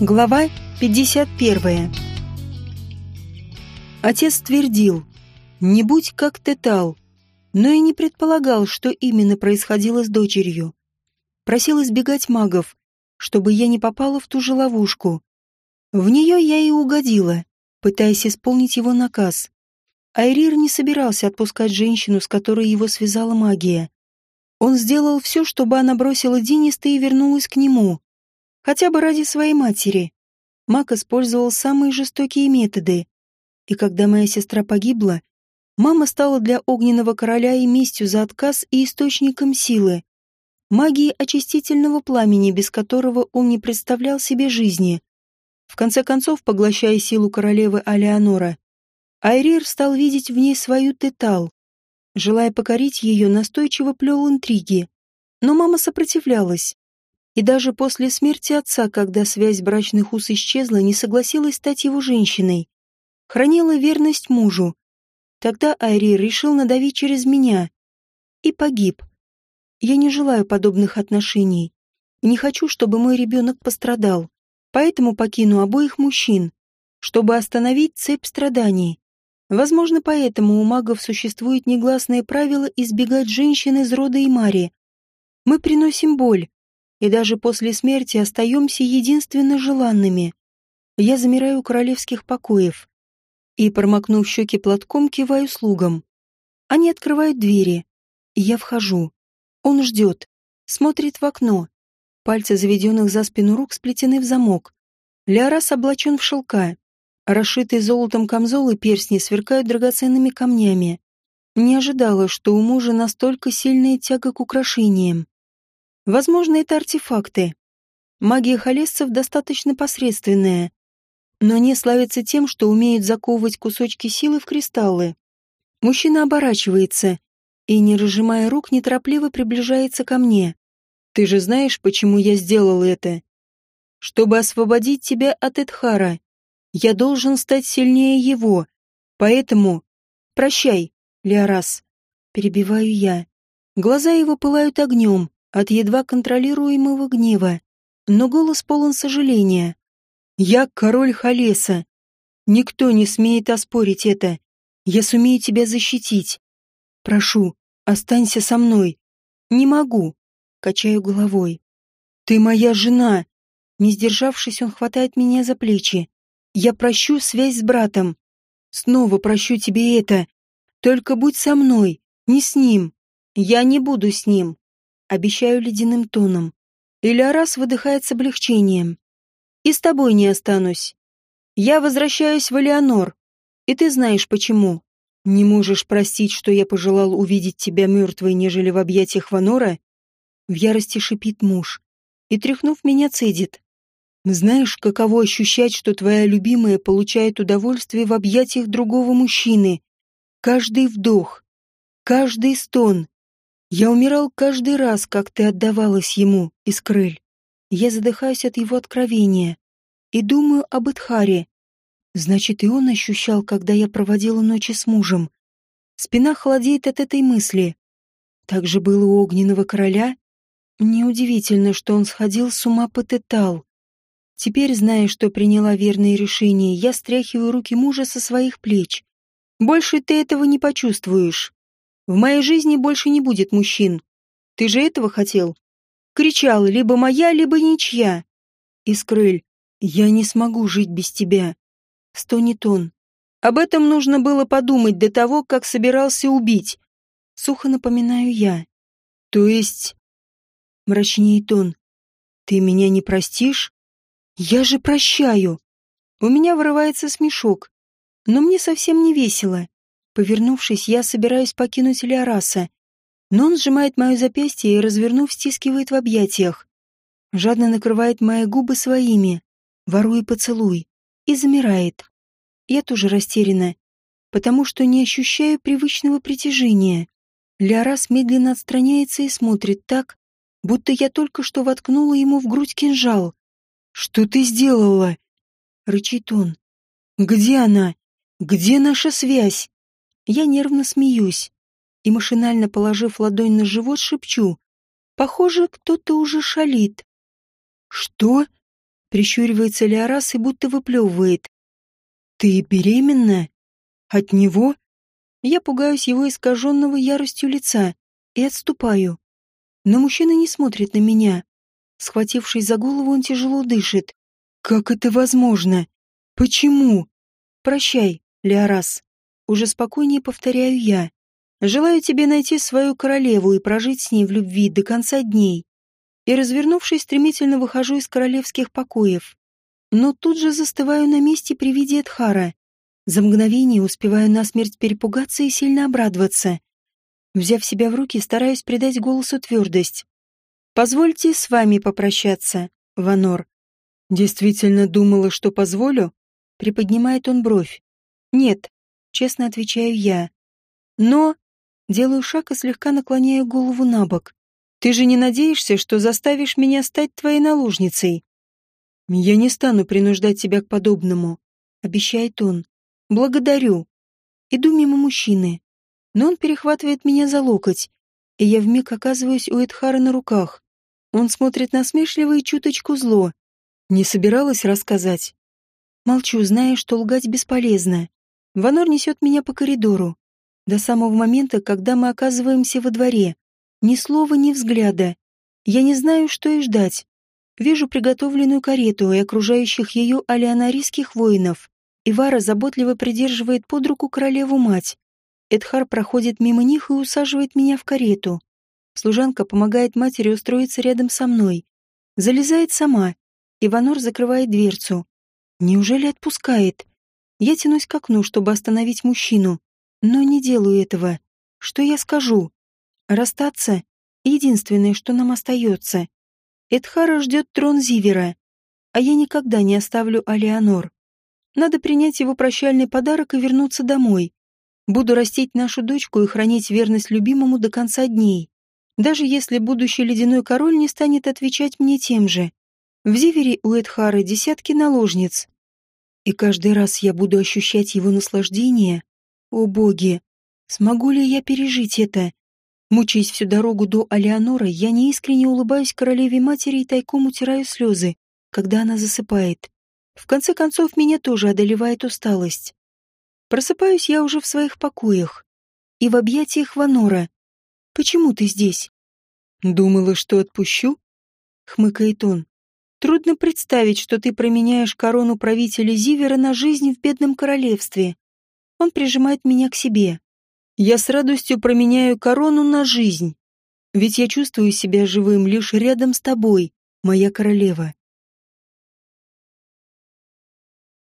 Глава 51. Отец твердил, не будь как Тетал, но и не предполагал, что именно происходило с дочерью. Просил избегать магов, чтобы я не попала в ту же ловушку. В нее я и угодила, пытаясь исполнить его наказ. Айрир не собирался отпускать женщину, с которой его связала магия. Он сделал все, чтобы она бросила Диниста и вернулась к нему. Хотя бы ради своей матери. Маг использовал самые жестокие методы. И когда моя сестра погибла, мама стала для огненного короля и местью за отказ и источником силы. Магии очистительного пламени, без которого он не представлял себе жизни. В конце концов, поглощая силу королевы Алеонора, Айрир стал видеть в ней свою Тетал. Желая покорить ее, настойчиво плел интриги. Но мама сопротивлялась. И даже после смерти отца, когда связь брачных уз исчезла, не согласилась стать его женщиной. Хранила верность мужу. Тогда Айри решил надавить через меня. И погиб. Я не желаю подобных отношений. Не хочу, чтобы мой ребенок пострадал. Поэтому покину обоих мужчин, чтобы остановить цепь страданий. Возможно, поэтому у магов существует негласное правило избегать женщин из рода Имари. Мы приносим боль, и даже после смерти остаемся единственно желанными. Я замираю у королевских покоев и, промокнув щеки платком, киваю слугам. Они открывают двери, я вхожу. Он ждет, смотрит в окно. Пальцы заведенных за спину рук сплетены в замок. Леорас облачен в шелка. Расшитые золотом камзол и перстни сверкают драгоценными камнями. Не ожидала, что у мужа настолько сильная тяга к украшениям. Возможно, это артефакты. Магия холесцев достаточно посредственная, но они славятся тем, что умеют заковывать кусочки силы в кристаллы. Мужчина оборачивается и, не разжимая рук, неторопливо приближается ко мне. «Ты же знаешь, почему я сделал это? Чтобы освободить тебя от Эдхара. Я должен стать сильнее его. Поэтому... Прощай, Леорас». Перебиваю я. Глаза его пылают огнем, от едва контролируемого гнева, но голос полон сожаления. «Я король Халеса. Никто не смеет оспорить это. Я сумею тебя защитить. Прошу, останься со мной. Не могу». Качаю головой. «Ты моя жена!» Не сдержавшись, он хватает меня за плечи. «Я прощу связь с братом. Снова прощу тебе это. Только будь со мной, не с ним. Я не буду с ним обещаю ледяным тоном. Илярас выдыхает с облегчением. И с тобой не останусь. Я возвращаюсь в Элеонор, и ты знаешь почему. Не можешь простить, что я пожелал увидеть тебя мертвой, нежели в объятиях Ванора? В ярости шипит муж и, тряхнув меня, цедит. Знаешь, каково ощущать, что твоя любимая получает удовольствие в объятиях другого мужчины? Каждый вдох, каждый стон, я умирал каждый раз, как ты отдавалась ему, Искрыль. Я задыхаюсь от его откровения и думаю об Эдхаре. Значит, и он ощущал, когда я проводила ночи с мужем. Спина холодеет от этой мысли. Так же было у огненного короля. Неудивительно, что он сходил с ума по Тетал. Теперь, зная, что приняла верное решение, я стряхиваю руки мужа со своих плеч. Больше ты этого не почувствуешь. В моей жизни больше не будет мужчин. Ты же этого хотел? Кричал, либо моя, либо ничья. Искрыль, я не смогу жить без тебя. Стонет он. Об этом нужно было подумать до того, как собирался убить. Сухо напоминаю я. То есть... Мрачнеет он. Ты меня не простишь? Я же прощаю. У меня вырывается смешок. Но мне совсем не весело. Повернувшись, я собираюсь покинуть Леораса, но он сжимает мое запястье и, развернув, стискивает в объятиях. Жадно накрывает мои губы своими, воруя поцелуй, и замирает. Я тоже растеряна, потому что не ощущаю привычного притяжения. Леорас медленно отстраняется и смотрит так, будто я только что воткнула ему в грудь кинжал. «Что ты сделала?» — рычит он. «Где она? Где наша связь?» Я нервно смеюсь и, машинально положив ладонь на живот, шепчу. Похоже, кто-то уже шалит. «Что?» Прищуривается Леорас и будто выплевывает. «Ты беременна? От него?» Я пугаюсь его искаженного яростью лица и отступаю. Но мужчина не смотрит на меня. Схватившись за голову, он тяжело дышит. «Как это возможно? Почему?» «Прощай, Леорас». Уже спокойнее повторяю я. «Желаю тебе найти свою королеву и прожить с ней в любви до конца дней». И, развернувшись, стремительно выхожу из королевских покоев. Но тут же застываю на месте при виде Эдхара. За мгновение успеваю насмерть перепугаться и сильно обрадоваться. Взяв себя в руки, стараюсь придать голосу твердость. «Позвольте с вами попрощаться, Ванор». «Действительно думала, что позволю?» Приподнимает он бровь. «Нет», — честно отвечаю я. «Но...» Делаю шаг и слегка наклоняю голову на бок. «Ты же не надеешься, что заставишь меня стать твоей наложницей?» «Я не стану принуждать тебя к подобному», — обещает он. «Благодарю». Иду мимо мужчины, но он перехватывает меня за локоть, и я вмиг оказываюсь у Эдхара на руках. Он смотрит насмешливо и чуточку зло. Не собиралась рассказать. Молчу, зная, что лгать бесполезно. Ванор несет меня по коридору. До самого момента, когда мы оказываемся во дворе. Ни слова, ни взгляда. Я не знаю, что и ждать. Вижу приготовленную карету и окружающих ее алианарийских воинов. Ивара заботливо придерживает под руку королеву-мать. Эдхар проходит мимо них и усаживает меня в карету. Служанка помогает матери устроиться рядом со мной. Залезает сама. Иванор закрывает дверцу. Неужели отпускает? Я тянусь к окну, чтобы остановить мужчину. Но не делаю этого. Что я скажу? Расстаться — единственное, что нам остается. Эдхара ждет трон Зивера, а я никогда не оставлю Алеонор. Надо принять его прощальный подарок и вернуться домой. Буду растить нашу дочку и хранить верность любимому до конца дней. Даже если будущий ледяной король не станет отвечать мне тем же. В Зивере у Эдхары десятки наложниц. И каждый раз я буду ощущать его наслаждение. О боги, смогу ли я пережить это? Мучаясь всю дорогу до Алеонора, я неискренне улыбаюсь королеве-матери и тайком утираю слезы, когда она засыпает. В конце концов, меня тоже одолевает усталость. Просыпаюсь я уже в своих покоях и в объятиях Ванора. «Почему ты здесь?» «Думала, что отпущу?» — хмыкает он. «Трудно представить, что ты променяешь корону правителя Зивера на жизнь в бедном королевстве». Он прижимает меня к себе. «Я с радостью променяю корону на жизнь. Ведь я чувствую себя живым лишь рядом с тобой, моя королева».